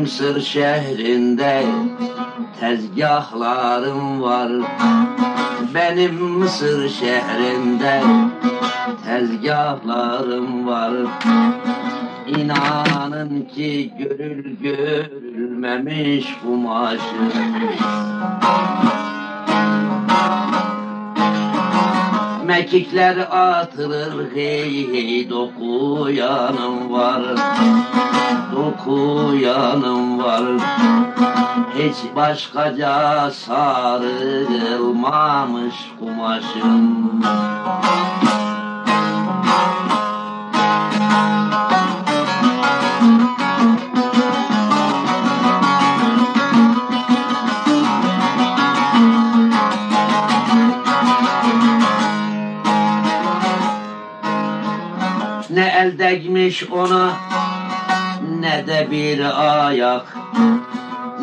Mısır şehrinde tezgahlarım var. Benim Mısır şehrinde tezgahlarım var. İnanın ki görül görülmemiş kumaşım Mekikler atılır hey hey dokuyanım var. Dokuyanım var. Hiç başkaca sarılmamış kumaşım Ne el değmiş ona ne de bir ayak.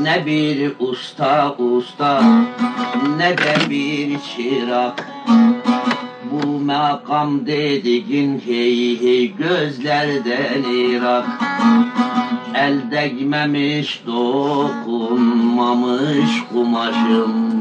Ne bir usta usta ne de bir çırak. Bu makam dediğin hey hey gözlerden irak. El değmemiş dokunmamış kumaşım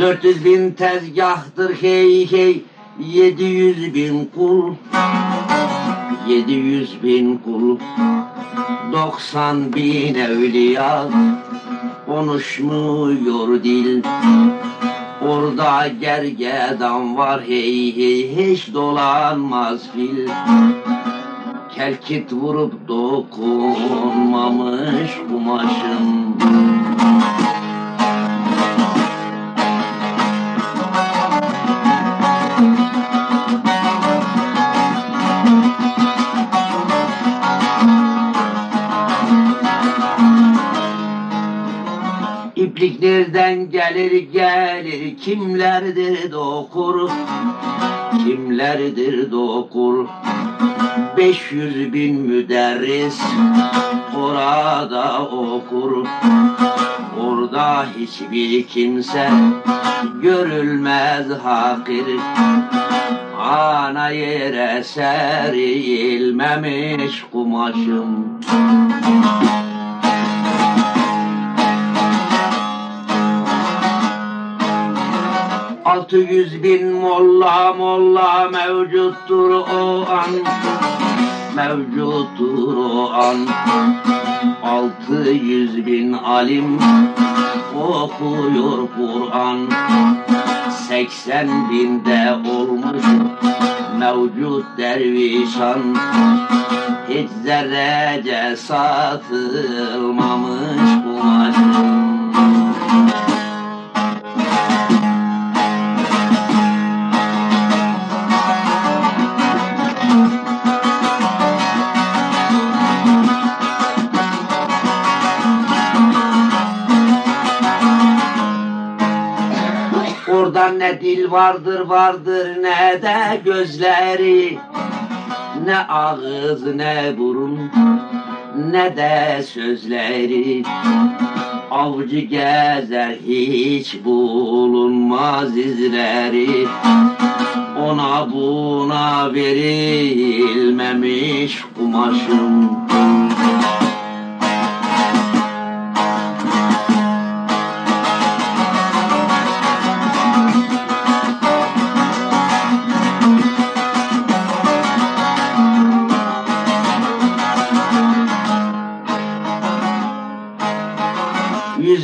Dört yüz bin tezgahtır hey hey. Yedi yüz bin kul. Yedi yüz bin kul. Doksan bin evliya. Konuşmuyor dil. Orada gergedan var hey hey. Hiç dolanmaz fil. Kelkit vurup dokunmamış kumaşım İplik gelir gelir kimlerdir dokur? Kimlerdir dokur? 500 bin müderris orada okur. Orada hiçbir kimse görülmez hakir. Ana yere serilmemiş kumaşım Altı yüz bin molla molla mevcuttur o an. Mevcuttur o an. Altı yüz bin alim okuyor Kur'an. Seksen binde olmuş mevcut dervişan. Hiç zerrece satılmamış kumaşım ne dil vardır vardır ne de gözleri. Ne ağız ne burun ne de sözleri. Avcı gezer hiç bulunmaz izleri. Ona buna verilmemiş kumaşım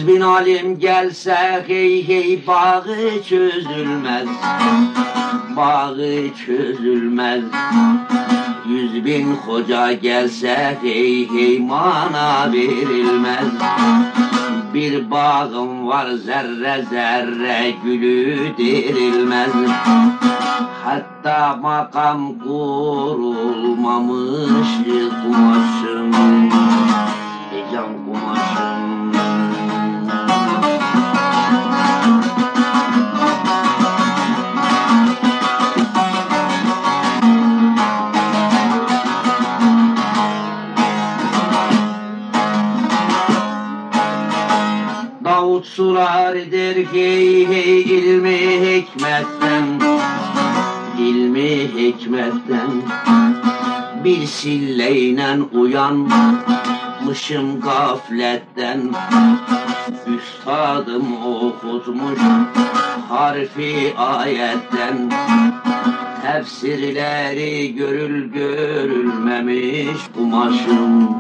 Bin alim gelse hey hey bağı çözülmez. Bağı çözülmez. Yüz bin hoca gelse hey hey mana verilmez. Bir bağım var zerre zerre gülü derilmez Hatta makam kurulmamış kumaşım. Heyecan kumaşım erkeği ilmi hikmetten ilmi hikmetten. Bir silleyle uyanmışım gafletten. Üstadım okutmuş harfi ayetten. Tefsirleri görül görülmemiş kumaşım